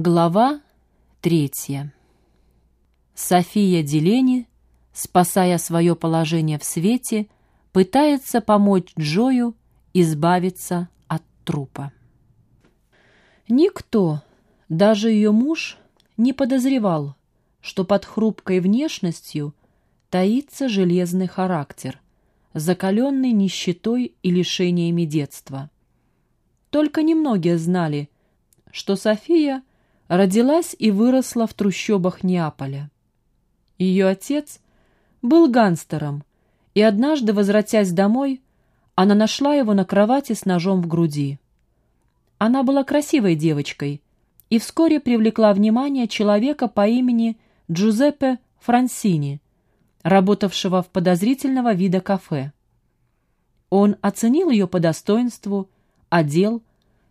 Глава третья. София Делени, спасая свое положение в свете, пытается помочь Джою избавиться от трупа. Никто, даже ее муж, не подозревал, что под хрупкой внешностью таится железный характер, закаленный нищетой и лишениями детства. Только немногие знали, что София родилась и выросла в трущобах Неаполя. Ее отец был гангстером, и однажды, возвратясь домой, она нашла его на кровати с ножом в груди. Она была красивой девочкой и вскоре привлекла внимание человека по имени Джузеппе Франсини, работавшего в подозрительного вида кафе. Он оценил ее по достоинству, одел,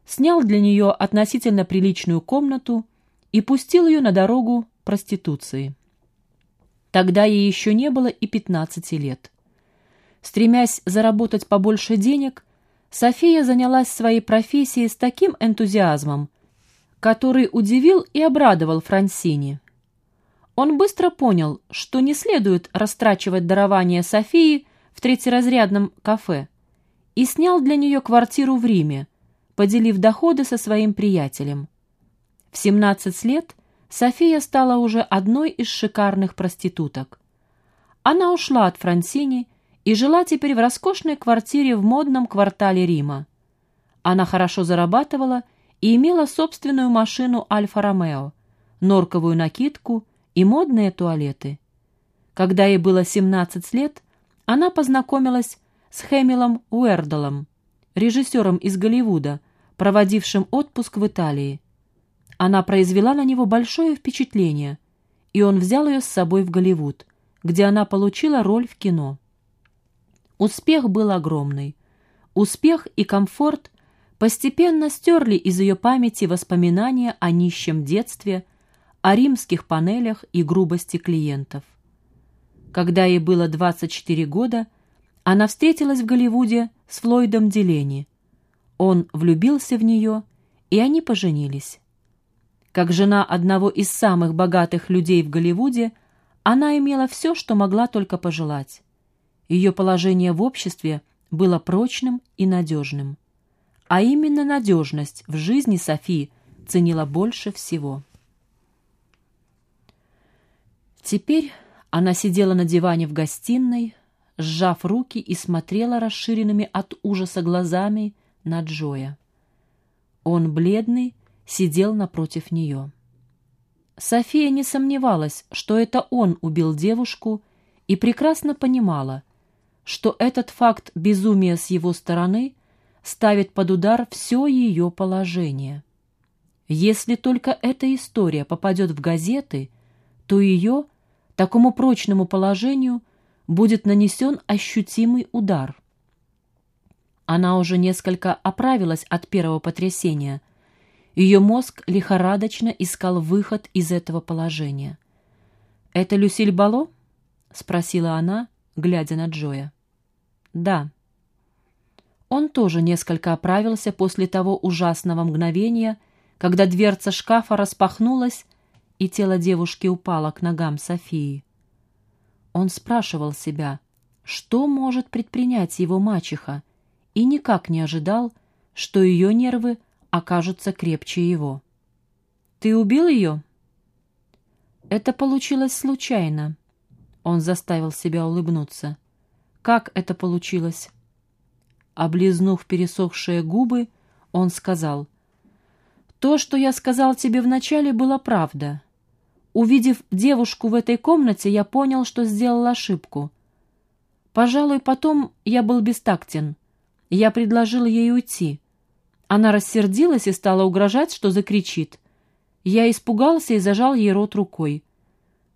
снял для нее относительно приличную комнату и пустил ее на дорогу проституции. Тогда ей еще не было и пятнадцати лет. Стремясь заработать побольше денег, София занялась своей профессией с таким энтузиазмом, который удивил и обрадовал Франсини. Он быстро понял, что не следует растрачивать дарование Софии в третьеразрядном кафе, и снял для нее квартиру в Риме, поделив доходы со своим приятелем. В 17 лет София стала уже одной из шикарных проституток. Она ушла от Франсини и жила теперь в роскошной квартире в модном квартале Рима. Она хорошо зарабатывала и имела собственную машину Альфа-Ромео, норковую накидку и модные туалеты. Когда ей было 17 лет, она познакомилась с Хэмилом Уэрдалом, режиссером из Голливуда, проводившим отпуск в Италии. Она произвела на него большое впечатление, и он взял ее с собой в Голливуд, где она получила роль в кино. Успех был огромный. Успех и комфорт постепенно стерли из ее памяти воспоминания о нищем детстве, о римских панелях и грубости клиентов. Когда ей было 24 года, она встретилась в Голливуде с Флойдом Делени – он влюбился в нее, и они поженились. Как жена одного из самых богатых людей в Голливуде, она имела все, что могла только пожелать. Ее положение в обществе было прочным и надежным. А именно надежность в жизни Софии ценила больше всего. Теперь она сидела на диване в гостиной, сжав руки и смотрела расширенными от ужаса глазами на Джоя. Он, бледный, сидел напротив нее. София не сомневалась, что это он убил девушку, и прекрасно понимала, что этот факт безумия с его стороны ставит под удар все ее положение. Если только эта история попадет в газеты, то ее, такому прочному положению, будет нанесен ощутимый удар – она уже несколько оправилась от первого потрясения. Ее мозг лихорадочно искал выход из этого положения. «Это Люсиль Бало?» — спросила она, глядя на Джоя. «Да». Он тоже несколько оправился после того ужасного мгновения, когда дверца шкафа распахнулась, и тело девушки упало к ногам Софии. Он спрашивал себя, что может предпринять его мачеха, и никак не ожидал, что ее нервы окажутся крепче его. «Ты убил ее?» «Это получилось случайно», — он заставил себя улыбнуться. «Как это получилось?» Облизнув пересохшие губы, он сказал, «То, что я сказал тебе вначале, было правда. Увидев девушку в этой комнате, я понял, что сделал ошибку. Пожалуй, потом я был бестактен». Я предложил ей уйти. Она рассердилась и стала угрожать, что закричит. Я испугался и зажал ей рот рукой.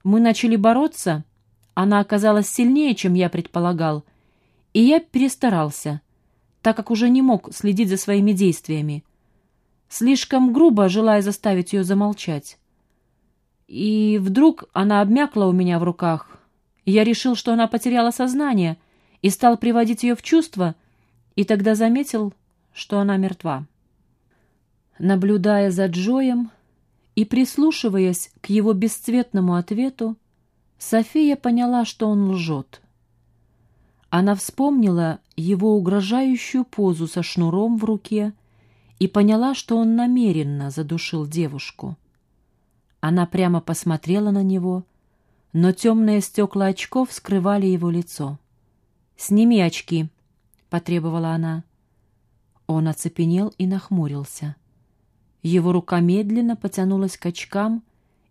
Мы начали бороться. Она оказалась сильнее, чем я предполагал. И я перестарался, так как уже не мог следить за своими действиями. Слишком грубо, желая заставить ее замолчать. И вдруг она обмякла у меня в руках. Я решил, что она потеряла сознание, и стал приводить ее в чувство — и тогда заметил, что она мертва. Наблюдая за Джоем, И, прислушиваясь к его бесцветному ответу, София поняла, что он лжет. Она вспомнила его угрожающую позу со шнуром в руке и поняла, что он намеренно задушил девушку. Она прямо посмотрела на него, но темные стекла очков скрывали его лицо. «Сними очки», — потребовала она. Он оцепенел и нахмурился. Его рука медленно потянулась к очкам,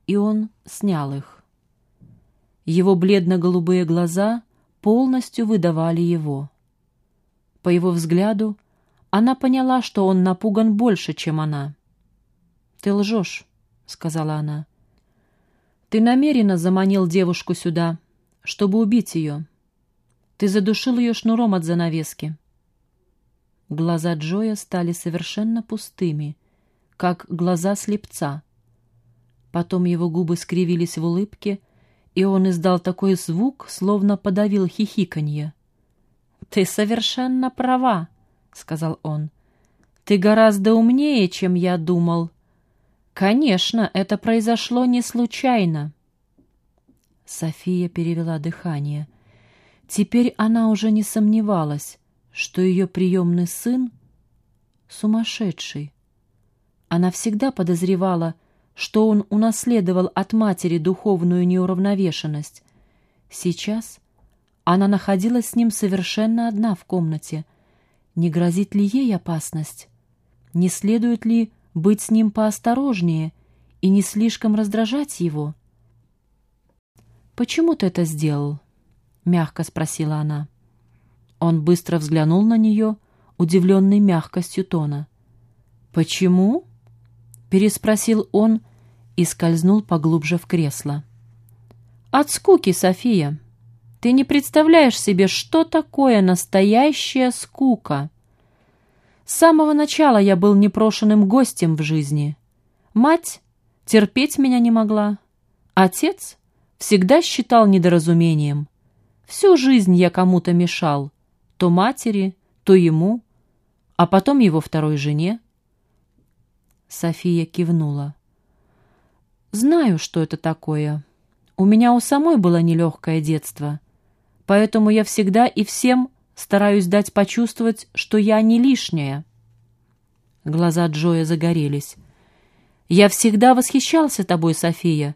и он снял их. Его бледно-голубые глаза полностью выдавали его. По его взгляду она поняла, что он напуган больше, чем она. «Ты лжешь», — сказала она. «Ты намеренно заманил девушку сюда, чтобы убить ее. Ты задушил ее шнуром от занавески». Глаза Джоя стали совершенно пустыми, как глаза слепца. Потом его губы скривились в улыбке, и он издал такой звук, словно подавил хихиканье. «Ты совершенно права», — сказал он. «Ты гораздо умнее, чем я думал. Конечно, это произошло не случайно». София перевела дыхание. Теперь она уже не сомневалась, что ее приемный сын — сумасшедший. Она всегда подозревала, что он унаследовал от матери духовную неуравновешенность. Сейчас она находилась с ним совершенно одна в комнате. Не грозит ли ей опасность? Не следует ли быть с ним поосторожнее и не слишком раздражать его? «Почему ты это сделал?» — мягко спросила она. Он быстро взглянул на нее, удивленный мягкостью тона. «Почему?» переспросил он и скользнул поглубже в кресло. «От скуки, София. Ты не представляешь себе, что такое настоящая скука. С самого начала я был непрошенным гостем в жизни. Мать терпеть меня не могла. Отец всегда считал недоразумением. Всю жизнь я кому-то мешал, то матери, то ему, а потом его второй жене. София кивнула. «Знаю, что это такое. У меня у самой было нелегкое детство, поэтому я всегда и всем стараюсь дать почувствовать, что я не лишняя». Глаза Джоя загорелись. «Я всегда восхищался тобой, София.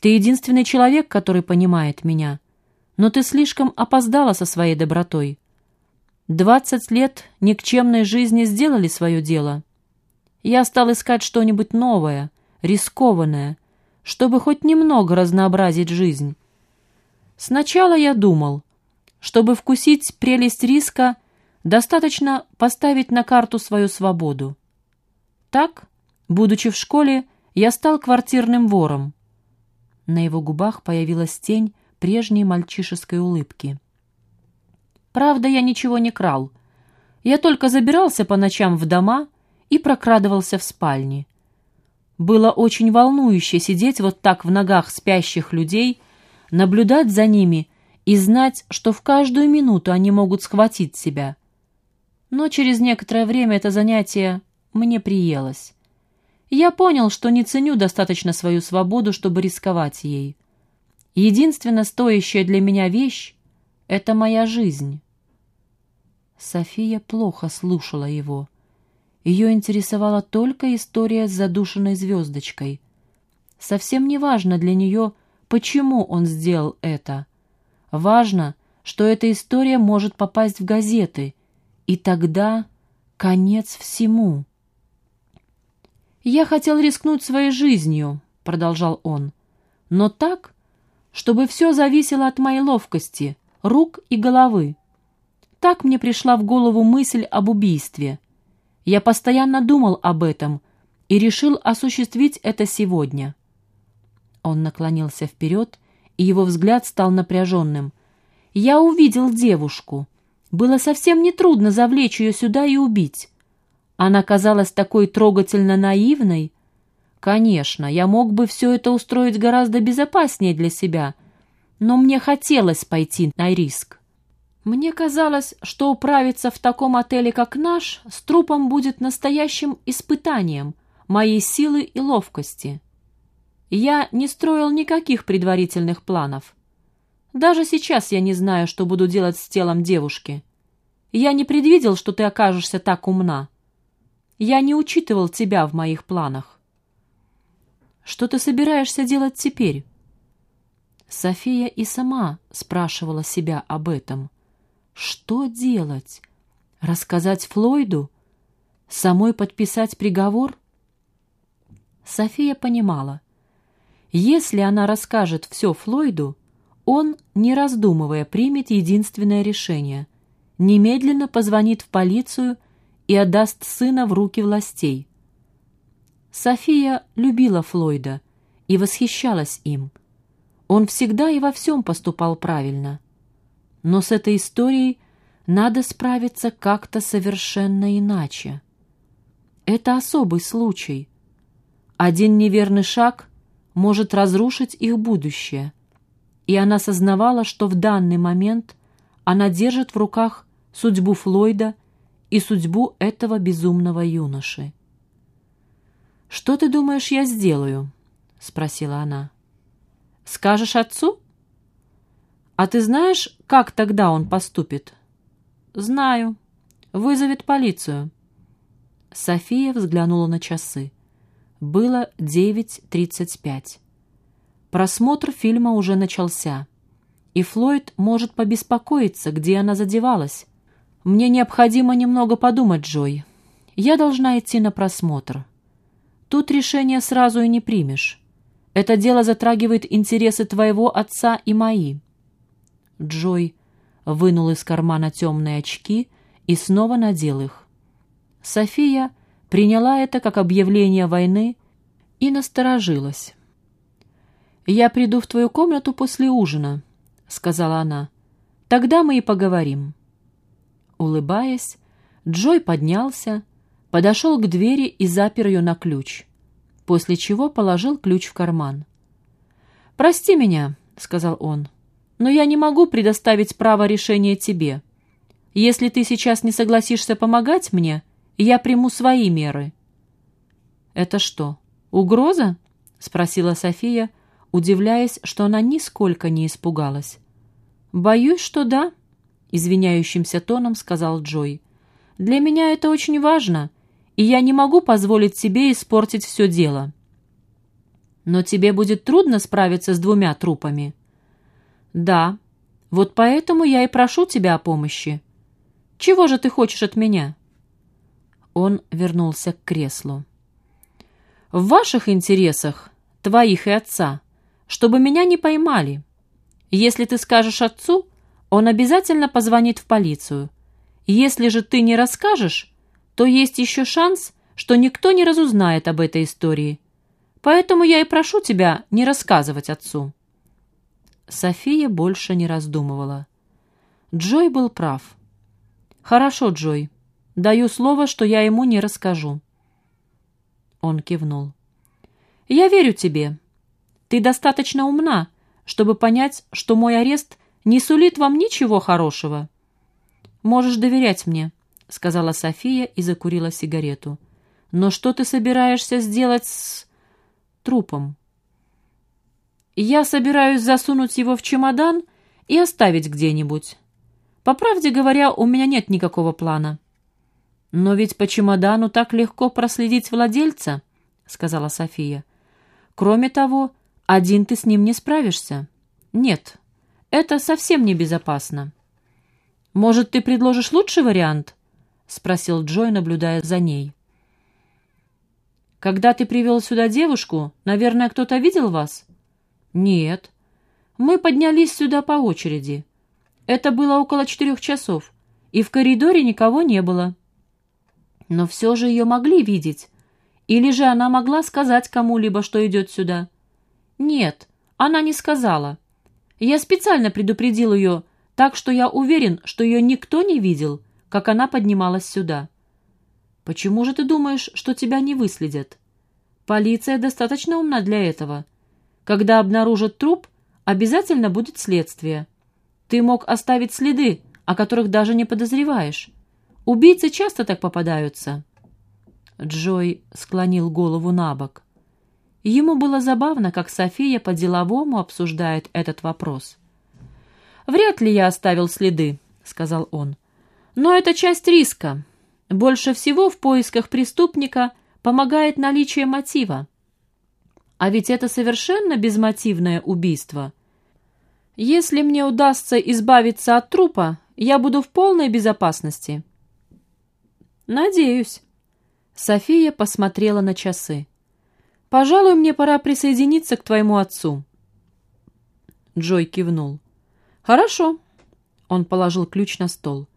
Ты единственный человек, который понимает меня. Но ты слишком опоздала со своей добротой. Двадцать лет никчемной жизни сделали свое дело». Я стал искать что-нибудь новое, рискованное, чтобы хоть немного разнообразить жизнь. Сначала я думал, чтобы вкусить прелесть риска, достаточно поставить на карту свою свободу. Так, будучи в школе, я стал квартирным вором. На его губах появилась тень прежней мальчишеской улыбки. Правда, я ничего не крал. Я только забирался по ночам в дома и прокрадывался в спальне. Было очень волнующе сидеть вот так в ногах спящих людей, наблюдать за ними и знать, что в каждую минуту они могут схватить себя. Но через некоторое время это занятие мне приелось. Я понял, что не ценю достаточно свою свободу, чтобы рисковать ей. Единственная стоящая для меня вещь — это моя жизнь. София плохо слушала его. Ее интересовала только история с задушенной звездочкой. Совсем не важно для нее, почему он сделал это. Важно, что эта история может попасть в газеты, и тогда конец всему. «Я хотел рискнуть своей жизнью», — продолжал он, — «но так, чтобы все зависело от моей ловкости, рук и головы. Так мне пришла в голову мысль об убийстве. Я постоянно думал об этом и решил осуществить это сегодня. Он наклонился вперед, и его взгляд стал напряженным. Я увидел девушку. Было совсем нетрудно завлечь ее сюда и убить. Она казалась такой трогательно наивной. Конечно, я мог бы все это устроить гораздо безопаснее для себя, но мне хотелось пойти на риск. Мне казалось, что управиться в таком отеле, как наш, с трупом будет настоящим испытанием моей силы и ловкости. Я не строил никаких предварительных планов. Даже сейчас я не знаю, что буду делать с телом девушки. Я не предвидел, что ты окажешься так умна. Я не учитывал тебя в моих планах. Что ты собираешься делать теперь? София и сама спрашивала себя об этом. Что делать? Рассказать Флойду? Самой подписать приговор? София понимала. Если она расскажет все Флойду, он, не раздумывая, примет единственное решение. Немедленно позвонит в полицию и отдаст сына в руки властей. София любила Флойда и восхищалась им. Он всегда и во всем поступал правильно. Но с этой историей надо справиться как-то совершенно иначе. Это особый случай. Один неверный шаг может разрушить их будущее. И она сознавала, что в данный момент она держит в руках судьбу Флойда и судьбу этого безумного юноши. «Что ты думаешь, я сделаю?» — спросила она. «Скажешь отцу?» «А ты знаешь, как тогда он поступит?» «Знаю. Вызовет полицию». София взглянула на часы. Было 9.35. Просмотр фильма уже начался, и Флойд может побеспокоиться, где она задевалась. «Мне необходимо немного подумать, Джой. Я должна идти на просмотр. Тут решение сразу и не примешь. Это дело затрагивает интересы твоего отца и мои». Джой вынул из кармана темные очки и снова надел их. София приняла это как объявление войны и насторожилась. «Я приду в твою комнату после ужина», — сказала она. «Тогда мы и поговорим». Улыбаясь, Джой поднялся, подошел к двери и запер ее на ключ, после чего положил ключ в карман. «Прости меня», — сказал он, — «но я не могу предоставить право решения тебе. Если ты сейчас не согласишься помогать мне, я приму свои меры». «Это что, угроза?» — спросила София, удивляясь, что она нисколько не испугалась. «Боюсь, что да», — извиняющимся тоном сказал Джой. «Для меня это очень важно, и я не могу позволить себе испортить все дело». «Но тебе будет трудно справиться с двумя трупами?» «Да, вот поэтому я и прошу тебя о помощи. Чего же ты хочешь от меня?» Он вернулся к креслу. «В ваших интересах, твоих и отца, чтобы меня не поймали. Если ты скажешь отцу, он обязательно позвонит в полицию. Если же ты не расскажешь, то есть еще шанс, что никто не разузнает об этой истории. Поэтому я и прошу тебя не рассказывать отцу». София больше не раздумывала. Джой был прав. «Хорошо, Джой. Даю слово, что я ему не расскажу». Он кивнул. «Я верю тебе. Ты достаточно умна, чтобы понять, что мой арест не сулит вам ничего хорошего». «Можешь доверять мне», — сказала София и закурила сигарету. «Но что ты собираешься сделать с трупом?» «Я собираюсь засунуть его в чемодан и оставить где-нибудь. По правде говоря, у меня нет никакого плана». «Но ведь по чемодану так легко проследить владельца», — сказала София. «Кроме того, один ты с ним не справишься». «Нет, это совсем небезопасно». «Может, ты предложишь лучший вариант?» — спросил Джой, наблюдая за ней. «Когда ты привел сюда девушку, наверное, кто-то видел вас?» «Нет. Мы поднялись сюда по очереди. Это было около четырех часов, и в коридоре никого не было». Но все же ее могли видеть. Или же она могла сказать кому-либо, что идет сюда? Нет, она не сказала. Я специально предупредил ее, так что я уверен, что ее никто не видел, как она поднималась сюда. Почему же ты думаешь, что тебя не выследят? Полиция достаточно умна для этого. Когда обнаружат труп, обязательно будет следствие. Ты мог оставить следы, о которых даже не подозреваешь. Убийцы часто так попадаются. Джой склонил голову на бок. Ему было забавно, как София по-деловому обсуждает этот вопрос. «Вряд ли я оставил следы», — сказал он. «Но это часть риска. Больше всего в поисках преступника помогает наличие мотива. А ведь это совершенно безмотивное убийство. Если мне удастся избавиться от трупа, я буду в полной безопасности». «Надеюсь». София посмотрела на часы. «Пожалуй, мне пора присоединиться к твоему отцу». Джой кивнул. «Хорошо». Он положил ключ на стол.